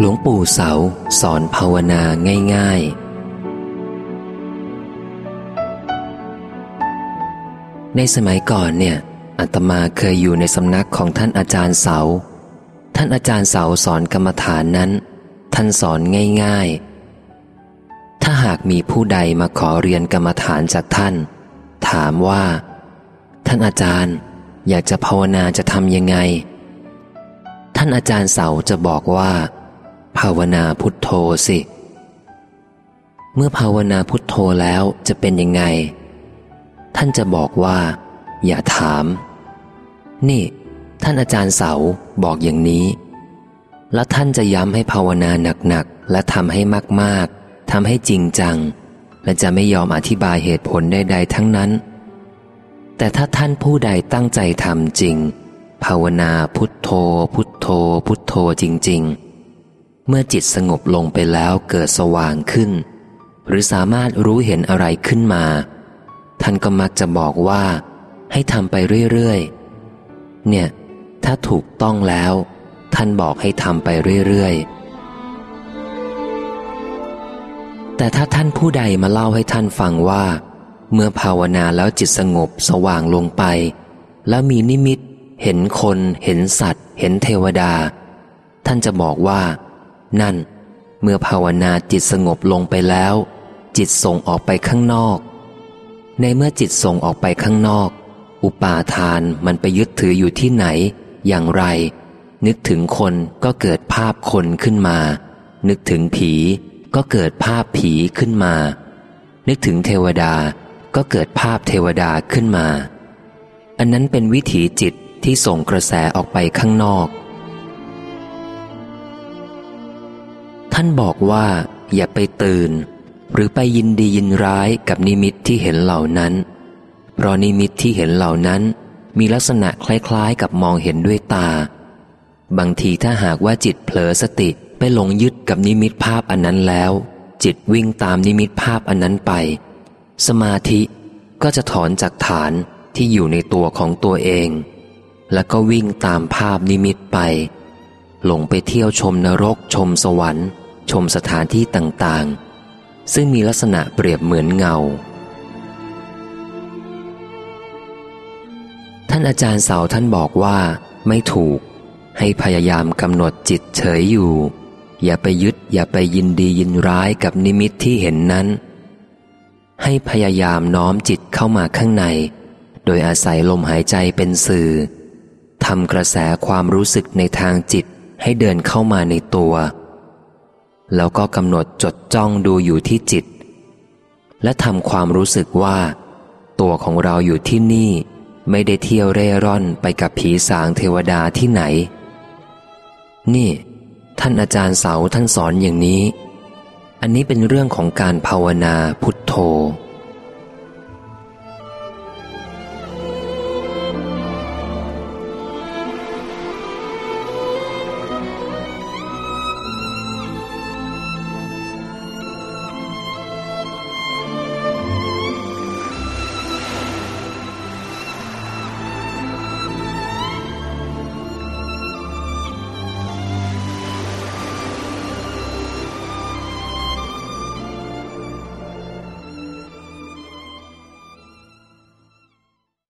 หลวงปู่เสาสอนภาวนาง่าย ๆ ในสมัยก่อนเนี่ยอาตมาเคยอยู่ในสำนักของท่านอาจารย์เสา ท่านอาจารย์เสาสอนกรรมฐานนั้น ท่านสอนง่าย ๆ ถ้าหากมีผู้ใดมาขอเรียนกรรมฐานจากท่าน ถามว่า ท่านอาจารย์อยากจะภาวนาจะทำยังไง ท่านอาจารย์เสาจะบอกว่า ภาวนาพุทโธสิ เมื่อภาวนาพุทโธแล้วจะเป็นยังไง ท่านจะบอกว่า อย่าถาม นี่ ท่านอาจารย์เสาบอกอย่างนี้ แล้วท่านจะย้ำให้ภาวนาหนักๆ และทำให้มากๆทำให้จริงจัง และจะไม่ยอมอธิบายเหตุผลใดๆทั้งนั้น แต่ถ้าท่านผู้ใดตั้งใจทำจริง ภาวนาพุทโธ พุทโธ พุทโธจริง ๆ เมื่อจิตสงบลงไปแล้วเกิดสว่างขึ้น หรือสามารถรู้เห็นอะไรขึ้นมา ท่านก็มักจะบอกว่า ให้ทำไปเรื่อยๆ เนี่ย ถ้าถูกต้องแล้ว ท่านบอกให้ทำไปเรื่อยๆ แต่ถ้าท่านผู้ใดมาเล่าให้ท่านฟังว่า เมื่อภาวนาแล้วจิตสงบสว่างลงไป แล้วมีนิมิต เห็นคน เห็นสัตว์ เห็นเทวดา ท่านจะบอกว่า นั่น เมื่อภาวนาจิตสงบลงไปแล้ว จิตส่งออกไปข้างนอก ในเมื่อจิตส่งออกไปข้างนอก อุปาทานมันไปยึดถืออยู่ที่ไหน อย่างไร นึกถึงคนก็เกิดภาพคนขึ้นมา นึกถึงผีก็เกิดภาพผีขึ้นมา นึกถึงเทวดาก็เกิดภาพเทวดาขึ้นมา อันนั้นเป็นวิถีจิตที่ส่งกระแสออกไปข้างนอก ท่านบอกว่าอย่าไปตื่น หรือไปยินดียินร้ายกับนิมิตที่เห็นเหล่านั้น เพราะนิมิตที่เห็นเหล่านั้น มีลักษณะคล้ายๆ กับมองเห็นด้วยตา บางทีถ้าหากว่าจิตเผลอสติไปหลงยึดกับนิมิตภาพอันนั้นแล้ว จิตวิ่งตามนิมิตภาพอันนั้นไป สมาธิก็จะถอนจากฐานที่อยู่ในตัวของตัวเอง แล้วก็วิ่งตามภาพนิมิตไป หลงไปเที่ยวชมนรกชมสวรรค์ ชมสถานที่ต่างๆ ซึ่งมีลักษณะเปรียบเหมือนเงา ท่านอาจารย์เสาท่านบอกว่าไม่ถูก ให้พยายามกำหนดจิตเฉยอยู่ อย่าไปยึดอย่าไปยินดียินร้ายกับนิมิตที่เห็นนั้น ให้พยายามน้อมจิตเข้ามาข้างใน โดยอาศัยลมหายใจเป็นสื่อทำกระแสความรู้สึกในทางจิตให้เดินเข้ามาในตัว แล้วก็กำหนดจดจ้องดูอยู่ที่จิต และทำความรู้สึกว่า ตัวของเราอยู่ที่นี่ ไม่ได้เที่ยวเร่ร่อนไปกับผีสางเทวดาที่ไหน นี่ ท่านอาจารย์เสาท่านสอนอย่างนี้ อันนี้เป็นเรื่องของการภาวนาพุทโธ